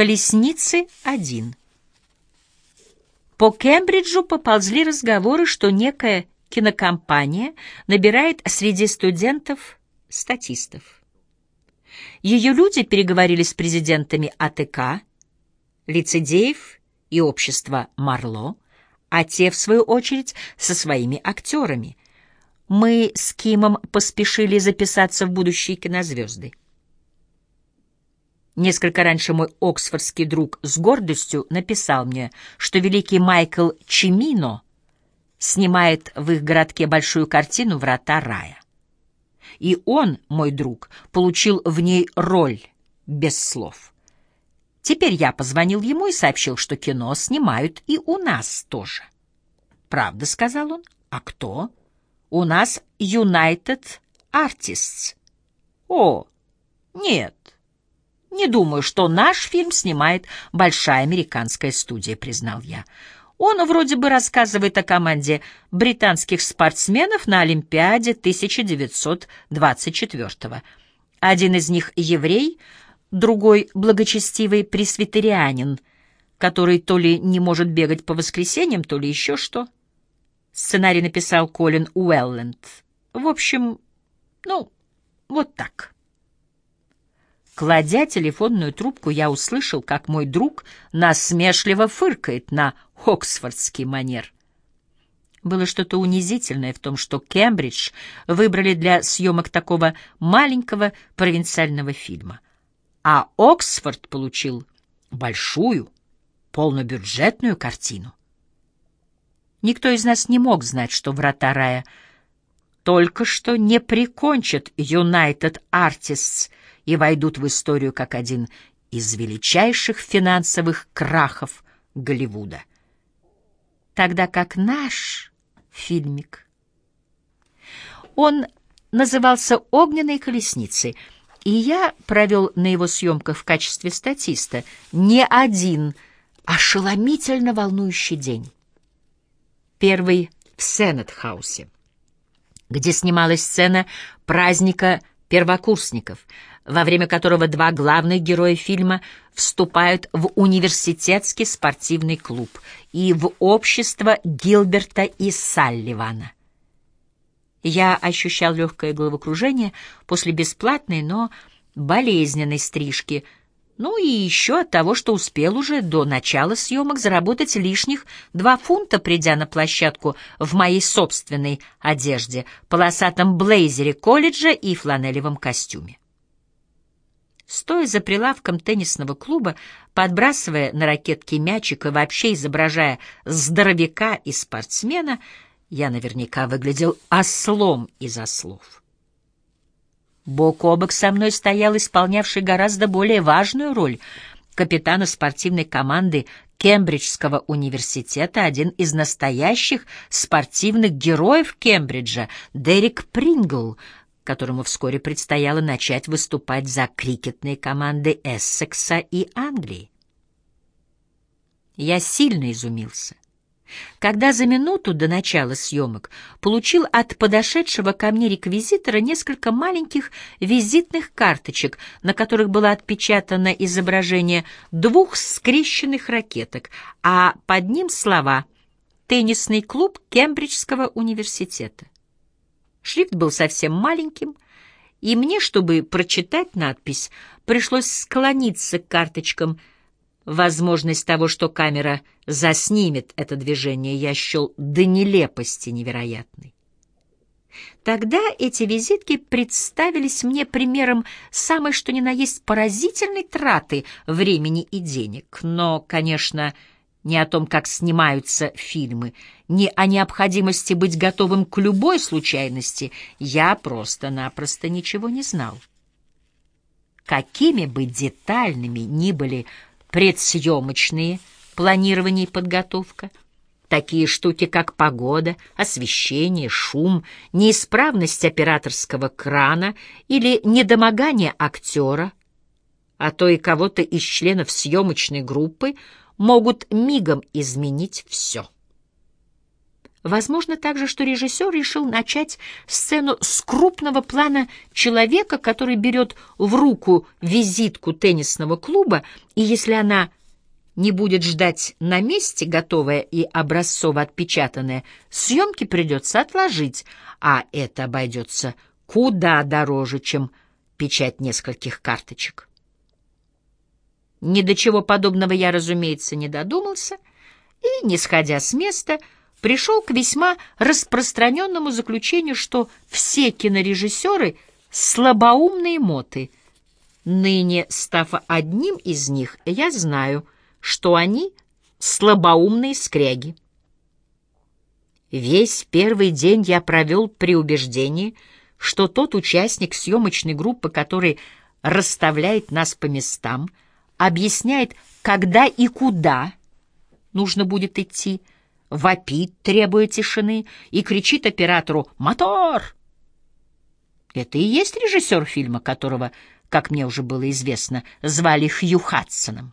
Колесницы один. По Кембриджу поползли разговоры, что некая кинокомпания набирает среди студентов статистов. Ее люди переговорили с президентами АТК, лицедеев и общества Марло, а те, в свою очередь, со своими актерами. Мы с Кимом поспешили записаться в будущие кинозвезды. Несколько раньше мой оксфордский друг с гордостью написал мне, что великий Майкл Чимино снимает в их городке большую картину «Врата рая». И он, мой друг, получил в ней роль без слов. Теперь я позвонил ему и сообщил, что кино снимают и у нас тоже. «Правда», — сказал он. «А кто?» «У нас United Artists». «О, нет, не думаю, что наш фильм снимает большая американская студия», — признал я. Он вроде бы рассказывает о команде британских спортсменов на Олимпиаде 1924-го. Один из них — еврей — другой — благочестивый пресвитерианин, который то ли не может бегать по воскресеньям, то ли еще что. Сценарий написал Колин Уэлленд. В общем, ну, вот так. Кладя телефонную трубку, я услышал, как мой друг насмешливо фыркает на оксфордский манер. Было что-то унизительное в том, что Кембридж выбрали для съемок такого маленького провинциального фильма — а Оксфорд получил большую, полнобюджетную картину. Никто из нас не мог знать, что «Врата рая» только что не прикончат United Artists и войдут в историю как один из величайших финансовых крахов Голливуда. Тогда как наш фильмик... Он назывался «Огненной колесницей», и я провел на его съемках в качестве статиста не один ошеломительно волнующий день. Первый в Сеннет-хаусе, где снималась сцена праздника первокурсников, во время которого два главных героя фильма вступают в университетский спортивный клуб и в общество Гилберта и Салливана. Я ощущал легкое головокружение после бесплатной, но болезненной стрижки, ну и еще от того, что успел уже до начала съемок заработать лишних два фунта, придя на площадку в моей собственной одежде, полосатом блейзере колледжа и фланелевом костюме. Стоя за прилавком теннисного клуба, подбрасывая на ракетке мячик и вообще изображая здоровяка и спортсмена — я наверняка выглядел ослом из ослов. Бок о бок со мной стоял исполнявший гораздо более важную роль капитана спортивной команды Кембриджского университета, один из настоящих спортивных героев Кембриджа, Дерек Прингл, которому вскоре предстояло начать выступать за крикетные команды Эссекса и Англии. Я сильно изумился. Когда за минуту до начала съемок получил от подошедшего ко мне реквизитора несколько маленьких визитных карточек, на которых было отпечатано изображение двух скрещенных ракеток, а под ним слова «Теннисный клуб Кембриджского университета». Шрифт был совсем маленьким, и мне, чтобы прочитать надпись, пришлось склониться к карточкам – Возможность того, что камера заснимет это движение, я счел до нелепости невероятной. Тогда эти визитки представились мне примером самой что ни на есть поразительной траты времени и денег. Но, конечно, не о том, как снимаются фильмы, не о необходимости быть готовым к любой случайности, я просто-напросто ничего не знал. Какими бы детальными ни были предсъемочные, планирование и подготовка, такие штуки, как погода, освещение, шум, неисправность операторского крана или недомогание актера, а то и кого-то из членов съемочной группы, могут мигом изменить все. Возможно также, что режиссер решил начать сцену с крупного плана человека, который берет в руку визитку теннисного клуба, и если она не будет ждать на месте, готовая и образцово отпечатанная, съемки придется отложить, а это обойдется куда дороже, чем печать нескольких карточек. Ни до чего подобного я, разумеется, не додумался, и, не сходя с места, пришел к весьма распространенному заключению, что все кинорежиссеры — слабоумные моты. Ныне, став одним из них, я знаю, что они — слабоумные скряги. Весь первый день я провел при убеждении, что тот участник съемочной группы, который расставляет нас по местам, объясняет, когда и куда нужно будет идти, вопит, требуя тишины, и кричит оператору «Мотор!». Это и есть режиссер фильма, которого, как мне уже было известно, звали Хью Хадсоном.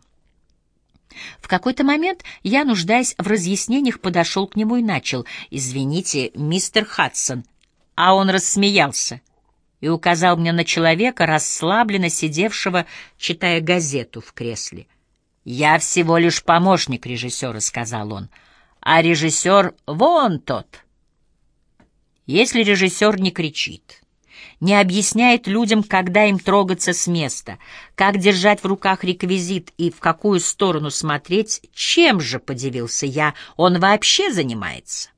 В какой-то момент я, нуждаясь в разъяснениях, подошел к нему и начал «Извините, мистер Хадсон». А он рассмеялся и указал мне на человека, расслабленно сидевшего, читая газету в кресле. «Я всего лишь помощник режиссера», — сказал он, — а режиссер вон тот. Если режиссер не кричит, не объясняет людям, когда им трогаться с места, как держать в руках реквизит и в какую сторону смотреть, чем же, подивился я, он вообще занимается?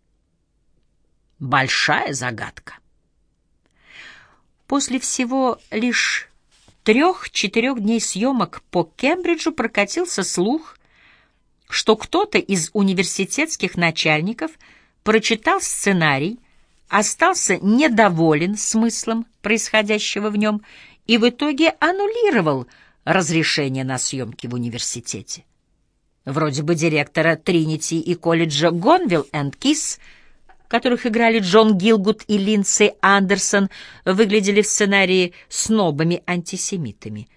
Большая загадка. После всего лишь трех-четырех дней съемок по Кембриджу прокатился слух, что кто-то из университетских начальников прочитал сценарий, остался недоволен смыслом происходящего в нем и в итоге аннулировал разрешение на съемки в университете. Вроде бы директора Тринити и колледжа Гонвилл энд Кис, которых играли Джон Гилгут и Линдси Андерсон, выглядели в сценарии снобами-антисемитами.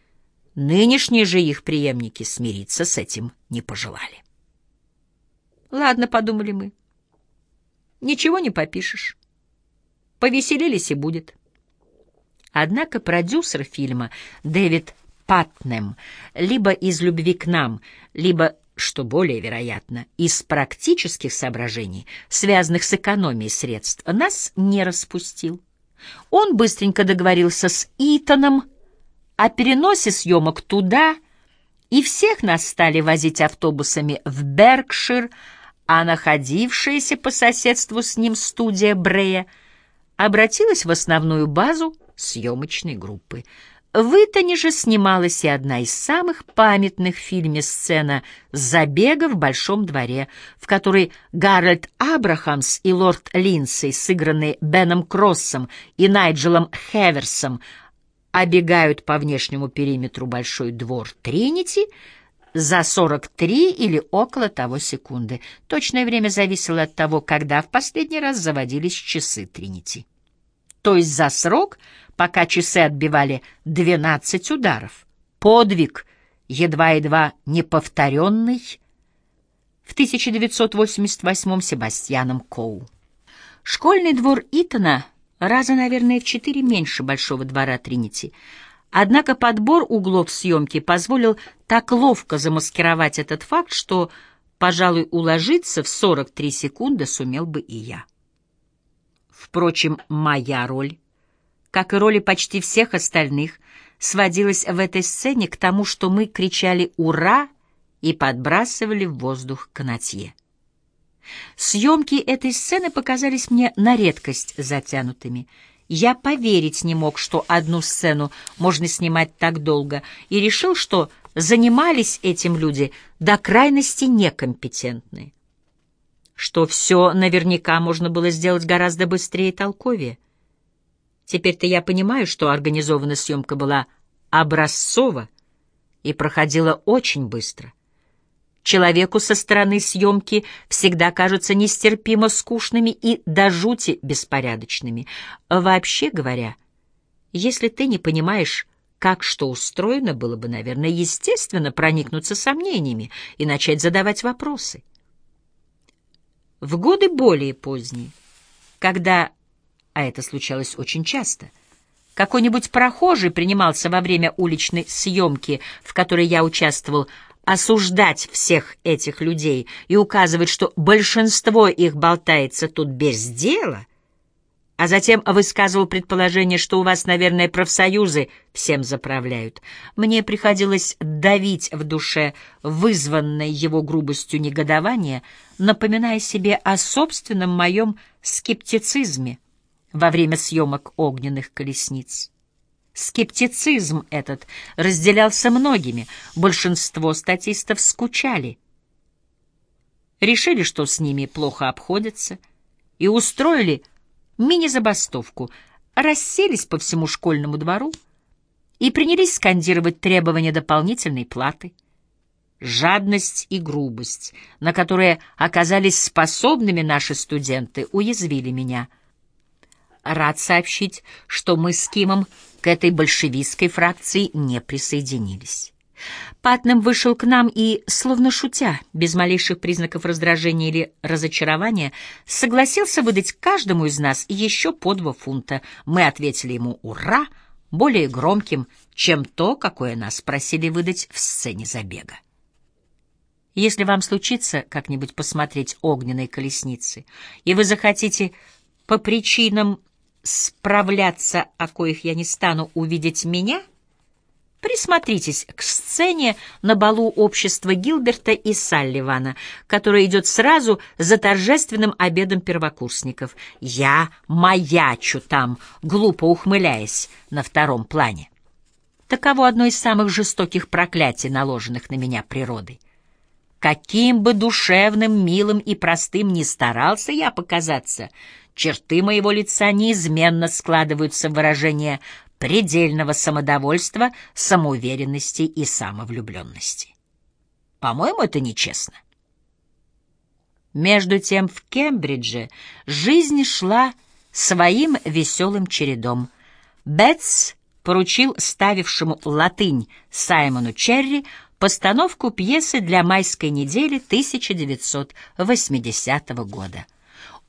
Нынешние же их преемники смириться с этим не пожелали. Ладно, подумали мы. Ничего не попишешь. Повеселились и будет. Однако продюсер фильма Дэвид Патнем либо из любви к нам, либо, что более вероятно, из практических соображений, связанных с экономией средств, нас не распустил. Он быстренько договорился с Итаном о переносе съемок туда, и всех нас стали возить автобусами в Беркшир, а находившаяся по соседству с ним студия Брея обратилась в основную базу съемочной группы. В Итане же снималась и одна из самых памятных в фильме сцена забега в Большом дворе, в которой Гарольд Абрахамс и лорд Линдсей, сыгранные Беном Кроссом и Найджелом Хеверсом, обегают по внешнему периметру Большой двор Тринити — за 43 или около того секунды. Точное время зависело от того, когда в последний раз заводились часы Тринити. То есть за срок, пока часы отбивали 12 ударов. Подвиг, едва-едва неповторенный, в 1988 Себастьяном Коу. Школьный двор Итона раза, наверное, в четыре меньше большого двора Тринити — Однако подбор углов съемки позволил так ловко замаскировать этот факт, что, пожалуй, уложиться в 43 секунды сумел бы и я. Впрочем, моя роль, как и роли почти всех остальных, сводилась в этой сцене к тому, что мы кричали «Ура!» и подбрасывали в воздух канатье. Съемки этой сцены показались мне на редкость затянутыми — я поверить не мог, что одну сцену можно снимать так долго, и решил, что занимались этим люди до крайности некомпетентны. Что все наверняка можно было сделать гораздо быстрее и толковее. Теперь-то я понимаю, что организованная съемка была образцова и проходила очень быстро — человеку со стороны съемки всегда кажутся нестерпимо скучными и до жути беспорядочными. Вообще говоря, если ты не понимаешь, как что устроено, было бы, наверное, естественно проникнуться сомнениями и начать задавать вопросы. В годы более поздние, когда, а это случалось очень часто, какой-нибудь прохожий принимался во время уличной съемки, в которой я участвовал, осуждать всех этих людей и указывать, что большинство их болтается тут без дела — а затем высказывал предположение, что у вас, наверное, профсоюзы всем заправляют. Мне приходилось давить в душе вызванное его грубостью негодование, напоминая себе о собственном моем скептицизме во время съемок огненных колесниц. Скептицизм этот разделялся многими, большинство статистов скучали. Решили, что с ними плохо обходятся, и устроили мини-забастовку, расселись по всему школьному двору и принялись скандировать требования дополнительной платы. Жадность и грубость, на которые оказались способными наши студенты, уязвили меня. Рад сообщить, что мы с Кимом к этой большевистской фракции не присоединились. Патнем вышел к нам и, словно шутя, без малейших признаков раздражения или разочарования, согласился выдать каждому из нас еще по два фунта. Мы ответили ему «Ура!» более громким, чем то, какое нас просили выдать в сцене забега. Если вам случится как-нибудь посмотреть огненные колесницы, и вы захотите по причинам справляться, о коих я не стану, увидеть меня — Присмотритесь к сцене на балу общества Гилберта и Салливана, которая идет сразу за торжественным обедом первокурсников. Я маячу там, глупо ухмыляясь на втором плане. Таково одно из самых жестоких проклятий, наложенных на меня природой. Каким бы душевным, милым и простым ни старался я показаться, черты моего лица неизменно складываются в выражение предельного самодовольства, самоуверенности и самовлюбленности. По-моему, это нечестно. Между тем в Кембридже жизнь шла своим веселым чередом. Бетс поручил ставившему латынь Саймону Черри постановку пьесы для майской недели 1980 года.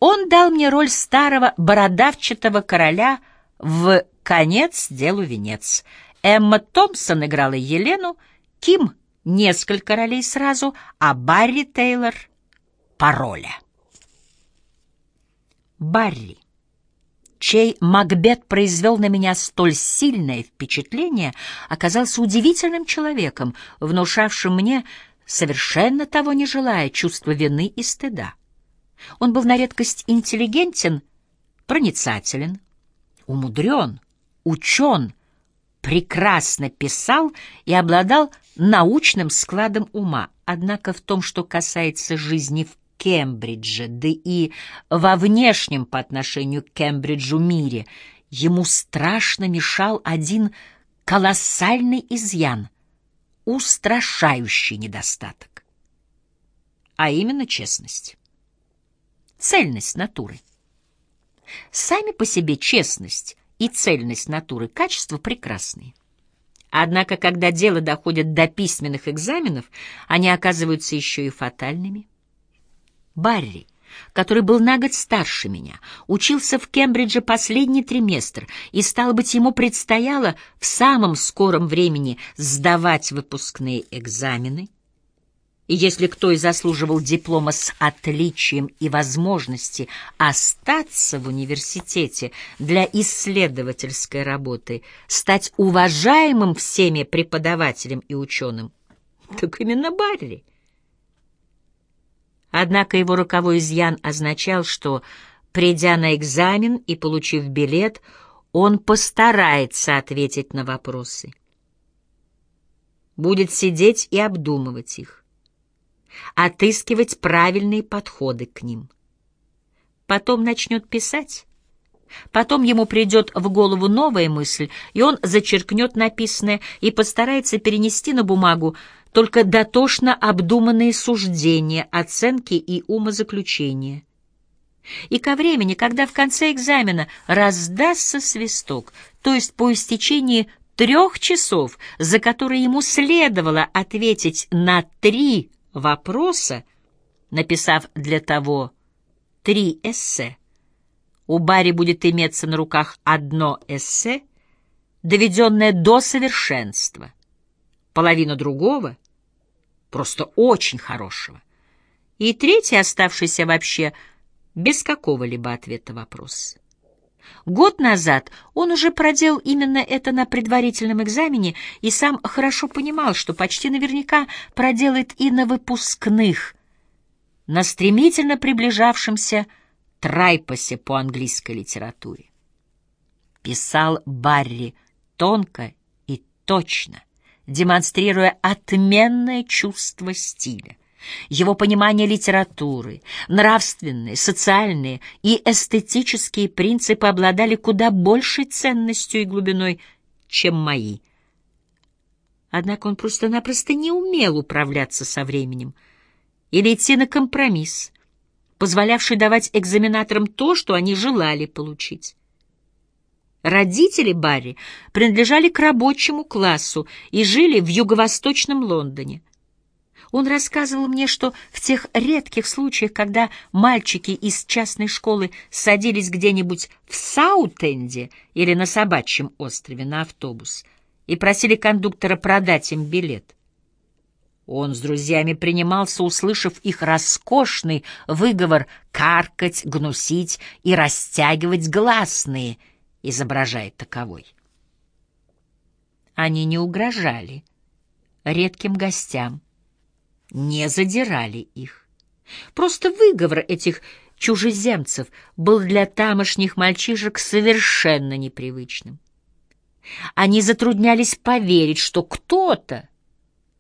Он дал мне роль старого бородавчатого короля в Конец делу венец. Эмма Томпсон играла Елену, Ким — несколько ролей сразу, а Барри Тейлор — пароля. Барри, чей Макбет произвел на меня столь сильное впечатление, оказался удивительным человеком, внушавшим мне, совершенно того не желая, чувство вины и стыда. Он был на редкость интеллигентен, проницателен, умудрен, учен, прекрасно писал и обладал научным складом ума. Однако в том, что касается жизни в Кембридже, да и во внешнем по отношению к Кембриджу мире, ему страшно мешал один колоссальный изъян, устрашающий недостаток, а именно честность, цельность натуры. Сами по себе честность и цельность натуры, качества прекрасные. Однако, когда дело доходит до письменных экзаменов, они оказываются еще и фатальными. Барри, который был на год старше меня, учился в Кембридже последний триместр, и, стало быть, ему предстояло в самом скором времени сдавать выпускные экзамены, и если кто и заслуживал диплома с отличием и возможности остаться в университете для исследовательской работы, стать уважаемым всеми преподавателем и ученым, так именно Барри. Однако его роковой изъян означал, что, придя на экзамен и получив билет, он постарается ответить на вопросы. Будет сидеть и обдумывать их отыскивать правильные подходы к ним. Потом начнет писать. Потом ему придет в голову новая мысль, и он зачеркнет написанное и постарается перенести на бумагу только дотошно обдуманные суждения, оценки и умозаключения. И ко времени, когда в конце экзамена раздастся свисток, то есть по истечении трех часов, за которые ему следовало ответить на три вопроса, написав для того три эссе, у Барри будет иметься на руках одно эссе, доведенное до совершенства, половина другого, просто очень хорошего, и третий, оставшийся вообще без какого-либо ответа вопрос. Год назад он уже проделал именно это на предварительном экзамене и сам хорошо понимал, что почти наверняка проделает и на выпускных, на стремительно приближавшемся трайпосе по английской литературе. Писал Барри тонко и точно, демонстрируя отменное чувство стиля. Его понимание литературы, нравственные, социальные и эстетические принципы обладали куда большей ценностью и глубиной, чем мои. Однако он просто-напросто не умел управляться со временем или идти на компромисс, позволявший давать экзаменаторам то, что они желали получить. Родители Барри принадлежали к рабочему классу и жили в юго-восточном Лондоне. Он рассказывал мне, что в тех редких случаях, когда мальчики из частной школы садились где-нибудь в Саутенде или на Собачьем острове на автобус и просили кондуктора продать им билет, он с друзьями принимался, услышав их роскошный выговор, каркать, гнусить и растягивать гласные, изображая таковой. Они не угрожали редким гостям, не задирали их. Просто выговор этих чужеземцев был для тамошних мальчишек совершенно непривычным. Они затруднялись поверить, что кто-то,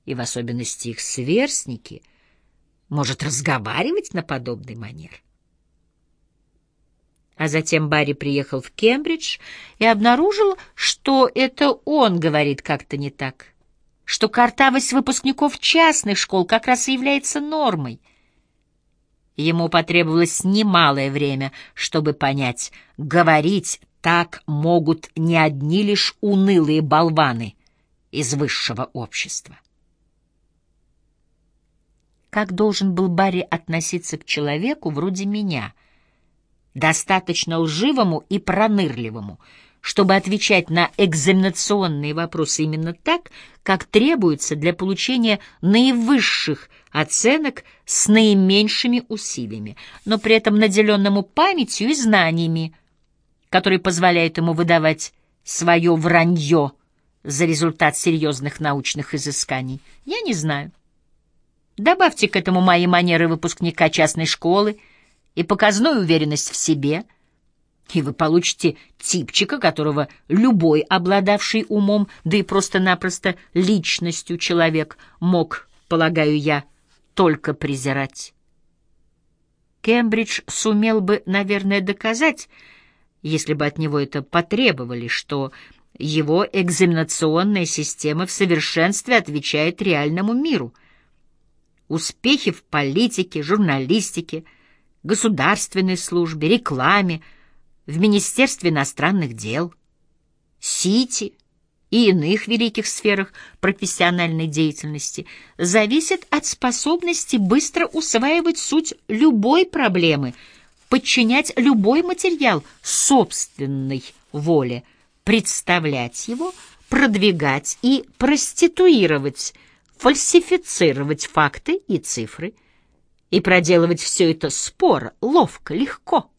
и в особенности их сверстники, может разговаривать на подобный манер. А затем Барри приехал в Кембридж и обнаружил, что это он говорит как-то не так что картавость выпускников частных школ как раз и является нормой. Ему потребовалось немалое время, чтобы понять, говорить так могут не одни лишь унылые болваны из высшего общества. Как должен был Барри относиться к человеку вроде меня, достаточно лживому и пронырливому, чтобы отвечать на экзаменационные вопросы именно так, как требуется для получения наивысших оценок с наименьшими усилиями, но при этом наделенному памятью и знаниями, которые позволяют ему выдавать свое вранье за результат серьезных научных изысканий, я не знаю. Добавьте к этому мои манеры выпускника частной школы и показную уверенность в себе — и вы получите типчика, которого любой обладавший умом, да и просто-напросто личностью человек мог, полагаю я, только презирать. Кембридж сумел бы, наверное, доказать, если бы от него это потребовали, что его экзаменационная система в совершенстве отвечает реальному миру. Успехи в политике, журналистике, государственной службе, рекламе — в Министерстве иностранных дел, Сити и иных великих сферах профессиональной деятельности зависит от способности быстро усваивать суть любой проблемы, подчинять любой материал собственной воле, представлять его, продвигать и проституировать, фальсифицировать факты и цифры и проделывать все это споро, ловко, легко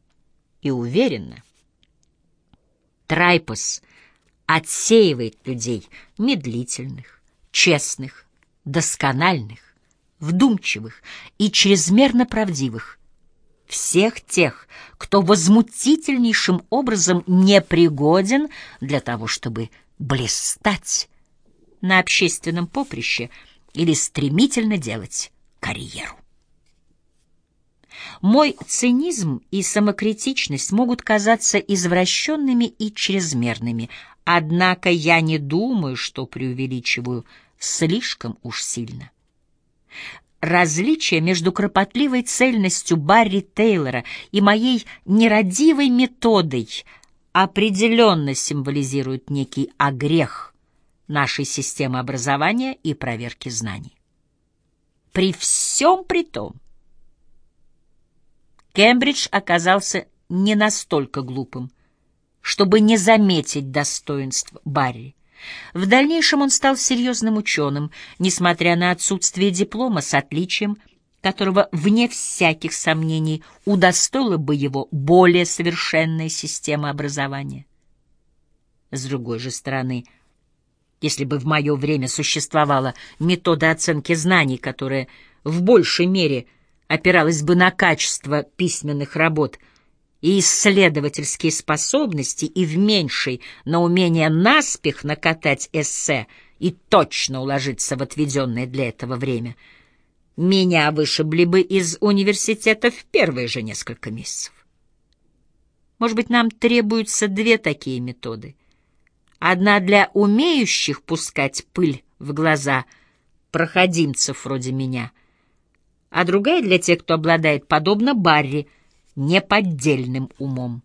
и уверенно. Трайпос отсеивает людей медлительных, честных, доскональных, вдумчивых и чрезмерно правдивых, всех тех, кто возмутительнейшим образом непригоден для того, чтобы блистать на общественном поприще или стремительно делать карьеру. Мой цинизм и самокритичность могут казаться извращенными и чрезмерными, однако я не думаю, что преувеличиваю слишком уж сильно. Различие между кропотливой цельностью Барри Тейлора и моей нерадивой методой определенно символизирует некий огрех нашей системы образования и проверки знаний. При всем при том, Кембридж оказался не настолько глупым, чтобы не заметить достоинств Барри. В дальнейшем он стал серьезным ученым, несмотря на отсутствие диплома с отличием, которого, вне всяких сомнений, удостоила бы его более совершенная система образования. С другой же стороны, если бы в мое время существовала метода оценки знаний, которая в большей мере опиралась бы на качество письменных работ и исследовательские способности, и в меньшей на умение наспех накатать эссе и точно уложиться в отведенное для этого время, меня вышибли бы из университета в первые же несколько месяцев. Может быть, нам требуются две такие методы. Одна для умеющих пускать пыль в глаза проходимцев вроде меня — а другая для тех, кто обладает, подобно Барри, неподдельным умом.